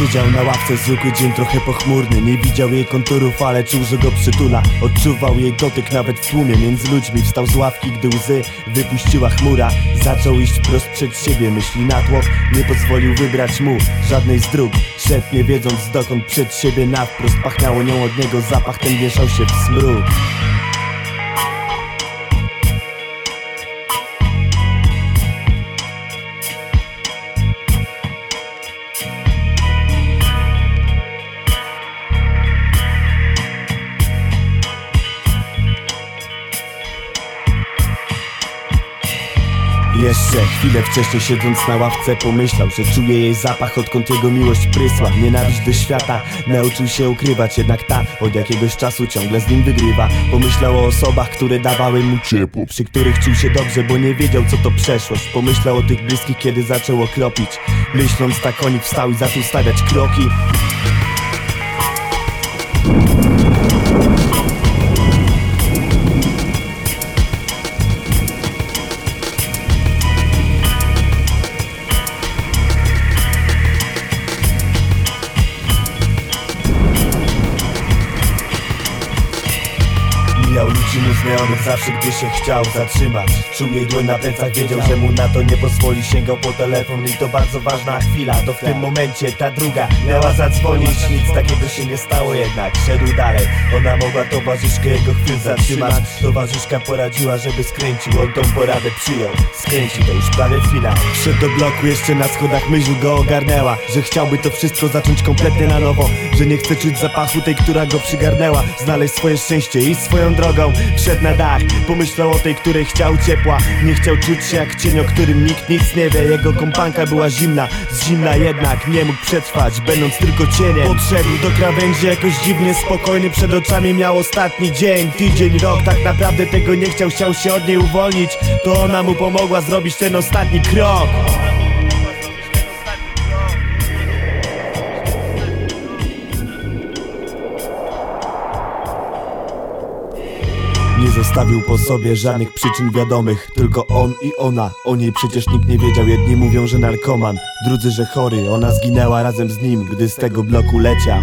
Siedział na ławce, zwykły dzień trochę pochmurny. Nie widział jej konturów, ale czuł, że go przytula. Odczuwał jej dotyk nawet w tłumie. Między ludźmi wstał z ławki, gdy łzy wypuściła chmura. Zaczął iść prost przed siebie, myśli natłok Nie pozwolił wybrać mu żadnej z dróg. Szedł nie wiedząc dokąd przed siebie. Na wprost Pachniało nią od niego. Zapach, ten mieszał się w smród Jeszcze chwilę wcześniej siedząc na ławce pomyślał, że czuje jej zapach odkąd jego miłość prysła. Nienawiść do świata nauczył się ukrywać, jednak ta od jakiegoś czasu ciągle z nim wygrywa. Pomyślał o osobach, które dawały mu ciepło Przy których czuł się dobrze, bo nie wiedział co to przeszłość. Pomyślał o tych bliskich, kiedy zaczął okropić. Myśląc tak o nich wstał i zaczął stawiać kroki zawsze gdy się chciał zatrzymać Czuł jej dłoń na plecach, wiedział, że mu na to nie pozwoli. Sięgał po telefon i to bardzo ważna chwila. To w tym momencie ta druga miała zadzwonić. Nic takiego się nie stało jednak, szedł dalej. Ona mogła towarzyszkę jego chwil zatrzymać. Towarzyszka poradziła, żeby skręcił. On tą poradę przyjął, skręcił to już prawie finał Wszedł do bloku, jeszcze na schodach myśl go ogarnęła Że chciałby to wszystko zacząć kompletnie na nowo Że nie chce czuć zapachu tej, która go przygarnęła. Znaleźć swoje szczęście i swoją drogą. Wszedł na dach, pomyślał o tej, której chciał ciepła. Nie chciał czuć się jak cień, o którym nikt nic nie wie. Jego kompanka była zimna, zimna jednak nie mógł przetrwać Będąc tylko cieniem. Podszedł do krawędzi jakoś dziwnie spokojny. Przed oczami miał ostatni dzień, tydzień, rok. Tak naprawdę tego nie chciał, chciał się od niej uwolnić. To ona mu pomogła zrobić ten ostatni krok zostawił po sobie żadnych przyczyn wiadomych Tylko on i ona. O niej przecież nikt nie wiedział. Jedni mówią, że narkoman Drudzy, że chory. Ona zginęła razem z nim Gdy z tego bloku leciał